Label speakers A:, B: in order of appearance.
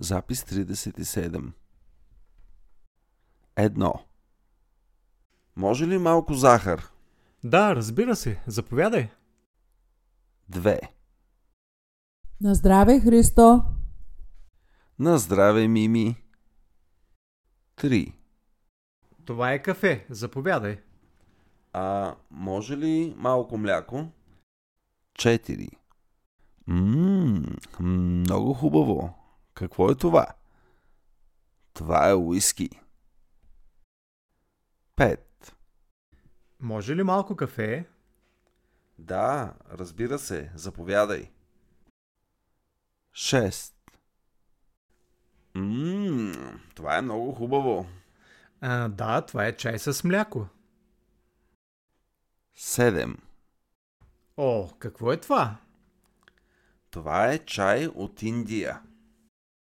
A: Запис 37. Едно. Може ли малко захар?
B: Да, разбира се. Заповядай.
A: Две.
C: На здраве, Христо!
A: На здраве, Мими. Три.
B: Това е кафе. Заповядай.
A: А може ли малко мляко? Четири. Ммм, много хубаво. Какво е това? Това е уиски. Пет.
B: Може ли малко кафе?
A: Да, разбира се. Заповядай. Шест. Ммм, това е много хубаво.
B: А, да, това е чай с мляко.
A: Седем.
B: О, какво е това?
A: Това е чай от Индия.